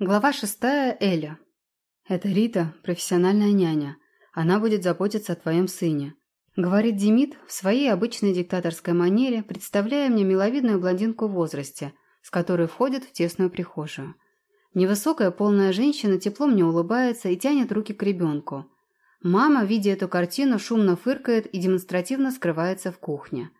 Глава шестая. Эля. «Это Рита, профессиональная няня. Она будет заботиться о твоем сыне», — говорит Демид в своей обычной диктаторской манере, представляя мне миловидную блондинку в возрасте, с которой входит в тесную прихожую. Невысокая полная женщина тепло мне улыбается и тянет руки к ребенку. Мама, видя эту картину, шумно фыркает и демонстративно скрывается в кухне.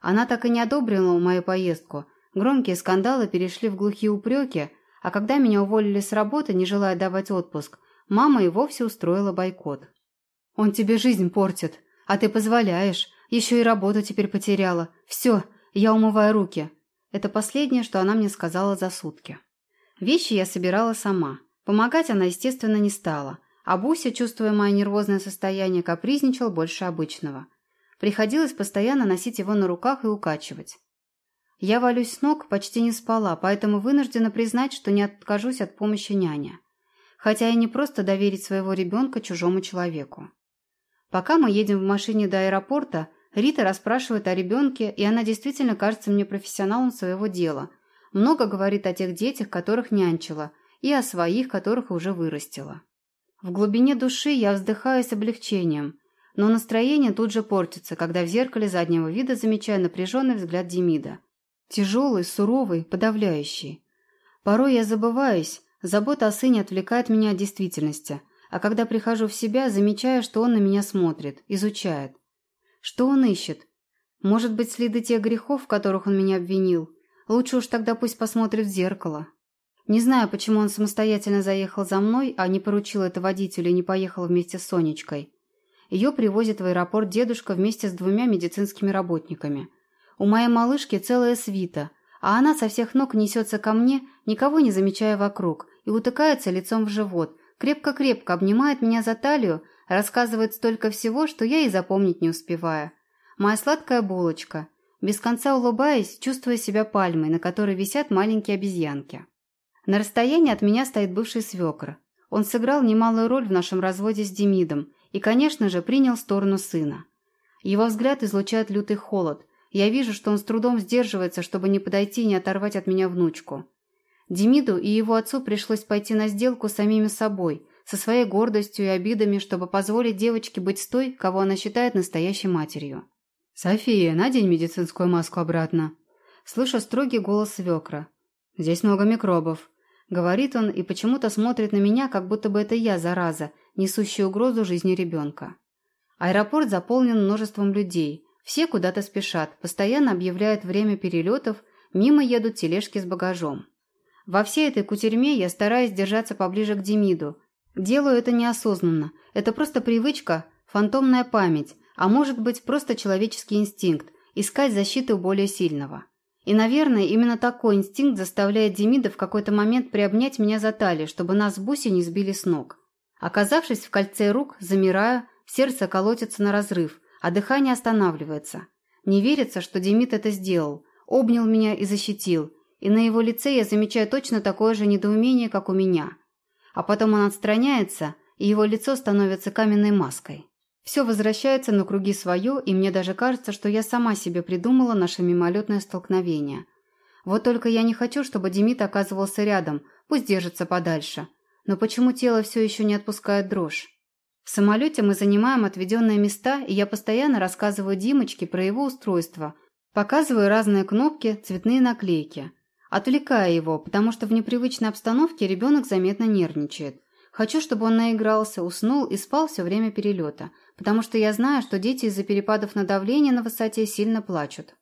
Она так и не одобрила мою поездку. Громкие скандалы перешли в глухие упреки — а когда меня уволили с работы, не желая давать отпуск, мама и вовсе устроила бойкот. «Он тебе жизнь портит, а ты позволяешь. Еще и работу теперь потеряла. Все, я умываю руки». Это последнее, что она мне сказала за сутки. Вещи я собирала сама. Помогать она, естественно, не стала. А Буся, чувствуя мое нервозное состояние, капризничал больше обычного. Приходилось постоянно носить его на руках и укачивать. Я валюсь с ног, почти не спала, поэтому вынуждена признать, что не откажусь от помощи няни. Хотя и не просто доверить своего ребенка чужому человеку. Пока мы едем в машине до аэропорта, Рита расспрашивает о ребенке, и она действительно кажется мне профессионалом своего дела. Много говорит о тех детях, которых нянчила, и о своих, которых уже вырастила. В глубине души я вздыхаю с облегчением, но настроение тут же портится, когда в зеркале заднего вида замечаю напряженный взгляд Демида – Тяжелый, суровый, подавляющий. Порой я забываюсь, забота о сыне отвлекает меня от действительности, а когда прихожу в себя, замечаю, что он на меня смотрит, изучает. Что он ищет? Может быть, следы тех грехов, в которых он меня обвинил? Лучше уж тогда пусть посмотрит в зеркало. Не знаю, почему он самостоятельно заехал за мной, а не поручил это водителю и не поехал вместе с Сонечкой. Ее привозит в аэропорт дедушка вместе с двумя медицинскими работниками – у моей малышки целая свита, а она со всех ног несется ко мне, никого не замечая вокруг, и утыкается лицом в живот, крепко-крепко обнимает меня за талию, рассказывает столько всего, что я и запомнить не успеваю. Моя сладкая булочка, без конца улыбаясь, чувствуя себя пальмой, на которой висят маленькие обезьянки. На расстоянии от меня стоит бывший свекр. Он сыграл немалую роль в нашем разводе с Демидом и, конечно же, принял сторону сына. Его взгляд излучает лютый холод – я вижу, что он с трудом сдерживается, чтобы не подойти и не оторвать от меня внучку. Демиду и его отцу пришлось пойти на сделку с самими собой, со своей гордостью и обидами, чтобы позволить девочке быть той, кого она считает настоящей матерью. «София, надень медицинскую маску обратно». Слышу строгий голос свекра. «Здесь много микробов», — говорит он и почему-то смотрит на меня, как будто бы это я, зараза, несущая угрозу жизни ребенка. Аэропорт заполнен множеством людей, все куда-то спешат, постоянно объявляют время перелетов, мимо едут тележки с багажом. Во всей этой кутерьме я стараюсь держаться поближе к Демиду. Делаю это неосознанно. Это просто привычка, фантомная память, а может быть просто человеческий инстинкт – искать защиты у более сильного. И, наверное, именно такой инстинкт заставляет Демида в какой-то момент приобнять меня за талию, чтобы нас с Буси не сбили с ног. Оказавшись в кольце рук, замираю, сердце колотится на разрыв – а дыхание останавливается. Не верится, что Демид это сделал, обнял меня и защитил, и на его лице я замечаю точно такое же недоумение, как у меня. А потом он отстраняется, и его лицо становится каменной маской. Все возвращается на круги свое, и мне даже кажется, что я сама себе придумала наше мимолетное столкновение. Вот только я не хочу, чтобы Демид оказывался рядом, пусть держится подальше. Но почему тело все еще не отпускает дрожь? В самолете мы занимаем отведенные места, и я постоянно рассказываю Димочке про его устройство, показываю разные кнопки, цветные наклейки. Отвлекая его, потому что в непривычной обстановке ребенок заметно нервничает. Хочу, чтобы он наигрался, уснул и спал все время перелета, потому что я знаю, что дети из-за перепадов на давление на высоте сильно плачут.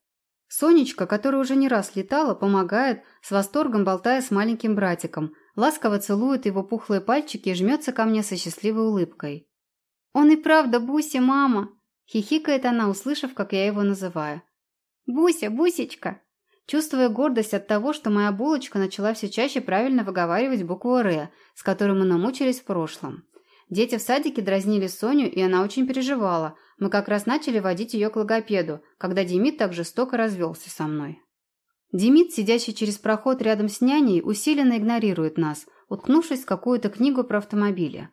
Сонечка, которая уже не раз летала, помогает, с восторгом болтая с маленьким братиком, ласково целует его пухлые пальчики и жмется ко мне со счастливой улыбкой. «Он и правда Буся, мама!» – хихикает она, услышав, как я его называю. «Буся, Бусечка!» Чувствуя гордость от того, что моя булочка начала все чаще правильно выговаривать букву «Р», с которой мы намучились в прошлом. Дети в садике дразнили Соню, и она очень переживала. Мы как раз начали водить ее к логопеду, когда Демид так жестоко развелся со мной. Демид, сидящий через проход рядом с няней, усиленно игнорирует нас, уткнувшись в какую-то книгу про автомобили.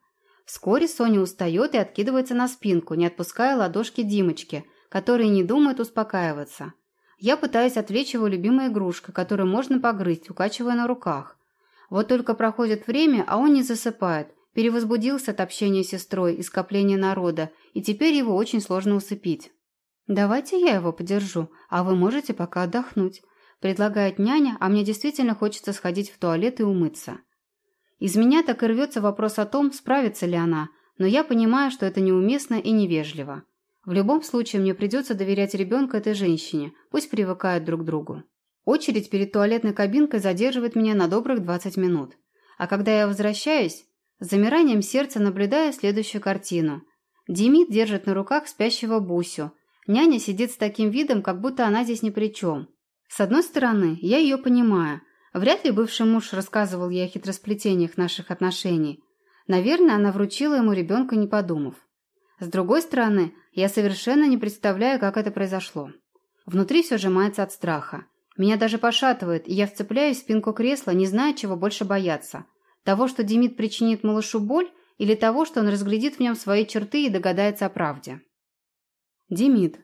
Вскоре Соня устает и откидывается на спинку, не отпуская ладошки Димочки, который не думает успокаиваться. Я пытаюсь отвлечь его любимой игрушкой, которую можно погрызть, укачивая на руках. Вот только проходит время, а он не засыпает. Перевозбудился от общения с сестрой и скопления народа, и теперь его очень сложно усыпить. «Давайте я его подержу, а вы можете пока отдохнуть», предлагает няня, а мне действительно хочется сходить в туалет и умыться. Из меня так и рвется вопрос о том, справится ли она, но я понимаю, что это неуместно и невежливо. В любом случае мне придется доверять ребенка этой женщине, пусть привыкают друг к другу. Очередь перед туалетной кабинкой задерживает меня на добрых 20 минут. А когда я возвращаюсь, с замиранием сердца наблюдаю следующую картину. Демид держит на руках спящего Бусю. Няня сидит с таким видом, как будто она здесь ни при чем. С одной стороны, я ее понимаю. Вряд ли бывший муж рассказывал ей о хитросплетениях наших отношений. Наверное, она вручила ему ребенка, не подумав. С другой стороны, я совершенно не представляю, как это произошло. Внутри все сжимается от страха. Меня даже пошатывает, и я вцепляюсь в спинку кресла, не зная, чего больше бояться. Того, что Демид причинит малышу боль, или того, что он разглядит в нем свои черты и догадается о правде. Демид.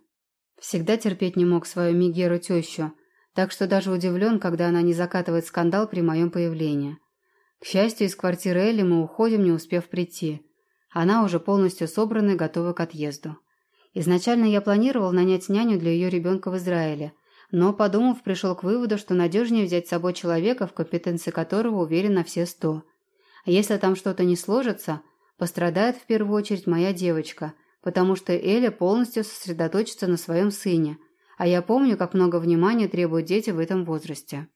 Всегда терпеть не мог свою Мигеру тещу, так что даже удивлен, когда она не закатывает скандал при моем появлении. К счастью, из квартиры Элли мы уходим, не успев прийти. Она уже полностью собрана и готова к отъезду. Изначально я планировал нанять няню для ее ребенка в Израиле, но, подумав, пришел к выводу, что надежнее взять с собой человека, в компетенции которого уверен на все сто. А если там что-то не сложится, пострадает в первую очередь моя девочка, потому что Эля полностью сосредоточится на своем сыне, а я помню, как много внимания требуют дети в этом возрасте.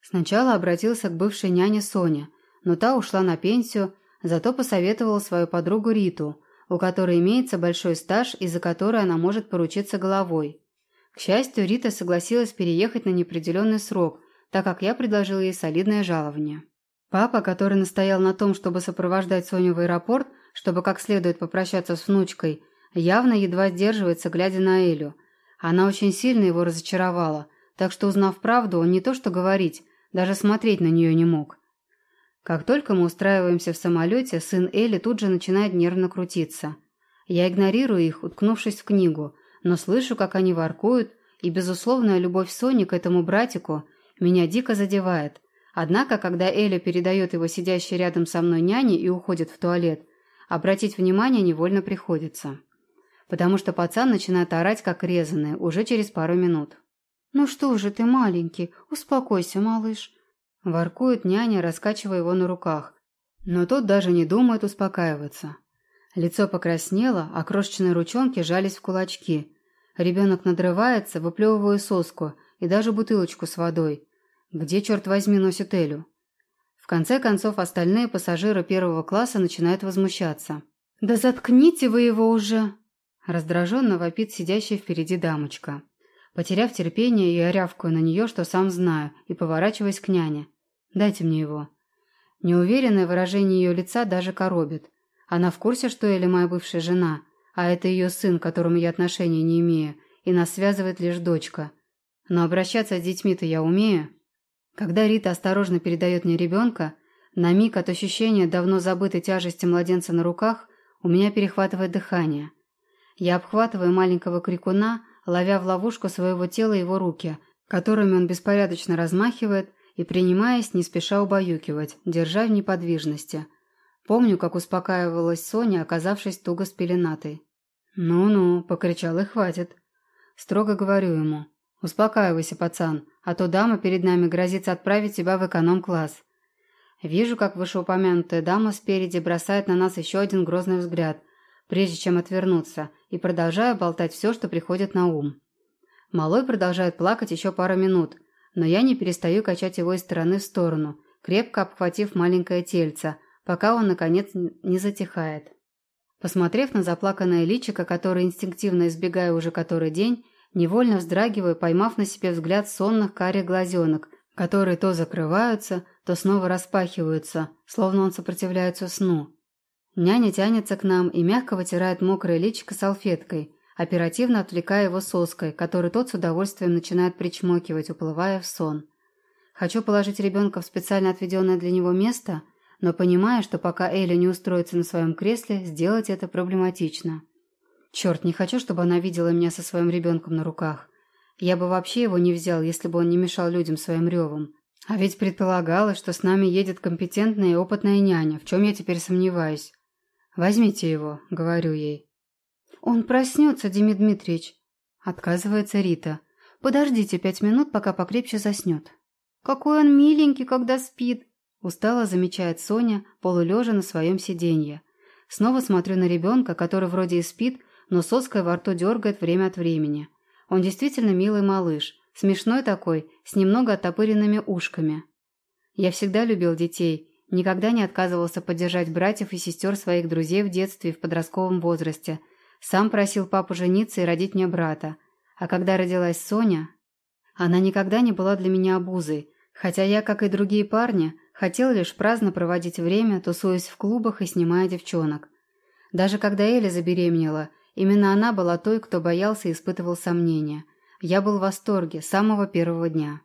Сначала обратился к бывшей няне Соне, но та ушла на пенсию, Зато посоветовал свою подругу Риту, у которой имеется большой стаж и за которой она может поручиться головой. К счастью, Рита согласилась переехать на неопределенный срок, так как я предложил ей солидное жалование. Папа, который настоял на том, чтобы сопровождать Соню в аэропорт, чтобы как следует попрощаться с внучкой, явно едва сдерживается, глядя на Элю. Она очень сильно его разочаровала, так что, узнав правду, он не то что говорить, даже смотреть на нее не мог. Как только мы устраиваемся в самолете, сын Элли тут же начинает нервно крутиться. Я игнорирую их, уткнувшись в книгу, но слышу, как они воркуют, и безусловная любовь Сони к этому братику меня дико задевает. Однако, когда Эля передает его сидящей рядом со мной няне и уходит в туалет, обратить внимание невольно приходится. Потому что пацан начинает орать, как резаный, уже через пару минут. «Ну что же ты, маленький, успокойся, малыш. Воркует няня, раскачивая его на руках. Но тот даже не думает успокаиваться. Лицо покраснело, а крошечные ручонки жались в кулачки. Ребенок надрывается, выплевывая соску и даже бутылочку с водой. Где, черт возьми, носит Элю? В конце концов, остальные пассажиры первого класса начинают возмущаться. «Да заткните вы его уже!» Раздраженно вопит сидящая впереди дамочка. Потеряв терпение, я рявкаю на нее, что сам знаю, и поворачиваюсь к няне. Дайте мне его». Неуверенное выражение ее лица даже коробит. Она в курсе, что Эля моя бывшая жена, а это ее сын, к которому я отношения не имею, и нас связывает лишь дочка. Но обращаться с детьми-то я умею. Когда Рита осторожно передает мне ребенка, на миг от ощущения давно забытой тяжести младенца на руках у меня перехватывает дыхание. Я обхватываю маленького крикуна, ловя в ловушку своего тела его руки, которыми он беспорядочно размахивает, и принимаясь не спеша убаюкивать, держа в неподвижности. Помню, как успокаивалась Соня, оказавшись туго с пеленатой. «Ну-ну», — покричал, — «и хватит». Строго говорю ему. «Успокаивайся, пацан, а то дама перед нами грозится отправить тебя в эконом-класс». Вижу, как вышеупомянутая дама спереди бросает на нас еще один грозный взгляд, прежде чем отвернуться, и продолжаю болтать все, что приходит на ум. Малой продолжает плакать еще пару минут, но я не перестаю качать его из стороны в сторону, крепко обхватив маленькое тельце, пока он, наконец, не затихает. Посмотрев на заплаканное личико, которое инстинктивно избегаю уже который день, невольно вздрагиваю, поймав на себе взгляд сонных карих глазенок, которые то закрываются, то снова распахиваются, словно он сопротивляется сну. Няня тянется к нам и мягко вытирает мокрое личико салфеткой, оперативно отвлекая его соской, который тот с удовольствием начинает причмокивать, уплывая в сон. Хочу положить ребенка в специально отведенное для него место, но понимая, что пока Элли не устроится на своем кресле, сделать это проблематично. Черт, не хочу, чтобы она видела меня со своим ребенком на руках. Я бы вообще его не взял, если бы он не мешал людям своим ревом. А ведь предполагалось, что с нами едет компетентная и опытная няня, в чем я теперь сомневаюсь. Возьмите его, говорю ей. Он проснется, Демид Дмитриевич. Отказывается Рита. Подождите пять минут, пока покрепче заснет. Какой он миленький, когда спит. Устало замечает Соня, полулежа на своем сиденье. Снова смотрю на ребенка, который вроде и спит, но соской во рту дергает время от времени. Он действительно милый малыш, смешной такой, с немного оттопыренными ушками. Я всегда любил детей, никогда не отказывался поддержать братьев и сестер своих друзей в детстве и в подростковом возрасте. Сам просил папу жениться и родить мне брата. А когда родилась Соня, она никогда не была для меня обузой, хотя я, как и другие парни, хотел лишь праздно проводить время, тусуясь в клубах и снимая девчонок. Даже когда Эля забеременела, Именно она была той, кто боялся и испытывал сомнения. Я был в восторге с самого первого дня.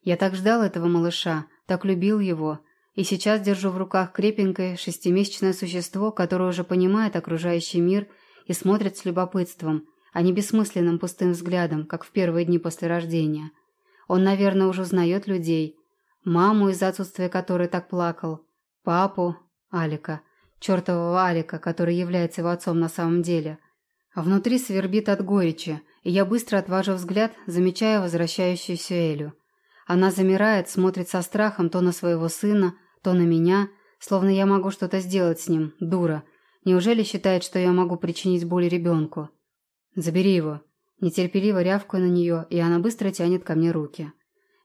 Я так ждал этого малыша, так любил его, и сейчас держу в руках крепенькое шестимесячное существо, которое уже понимает окружающий мир и смотрит с любопытством, а не бессмысленным пустым взглядом, как в первые дни после рождения. Он, наверное, уже узнает людей. Маму, из-за отсутствия которой так плакал. Папу, Алика, чертового Алика, который является его отцом на самом деле. А внутри свербит от горечи, и я быстро отвожу взгляд, замечая возвращающуюся Элю. Она замирает, смотрит со страхом то на своего сына, то на меня, словно я могу что-то сделать с ним, дура. Неужели считает, что я могу причинить боль ребенку? Забери его. Нетерпеливо рявкаю на нее, и она быстро тянет ко мне руки.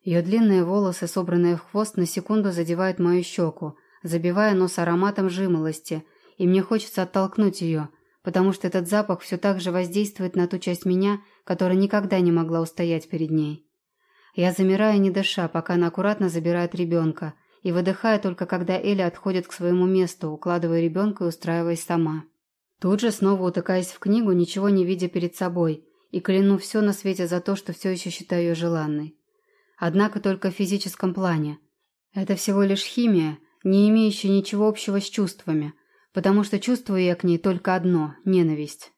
Ее длинные волосы, собранные в хвост, на секунду задевают мою щеку, забивая нос ароматом жимолости, и мне хочется оттолкнуть ее – потому что этот запах все так же воздействует на ту часть меня, которая никогда не могла устоять перед ней. Я замираю, не дыша, пока она аккуратно забирает ребенка, и выдыхаю только когда Эля отходит к своему месту, укладывая ребенка и устраиваясь сама. Тут же снова утыкаясь в книгу, ничего не видя перед собой, и кляну все на свете за то, что все еще считаю ее желанной. Однако только в физическом плане. Это всего лишь химия, не имеющая ничего общего с чувствами, потому что чувствую я к ней только одно – ненависть.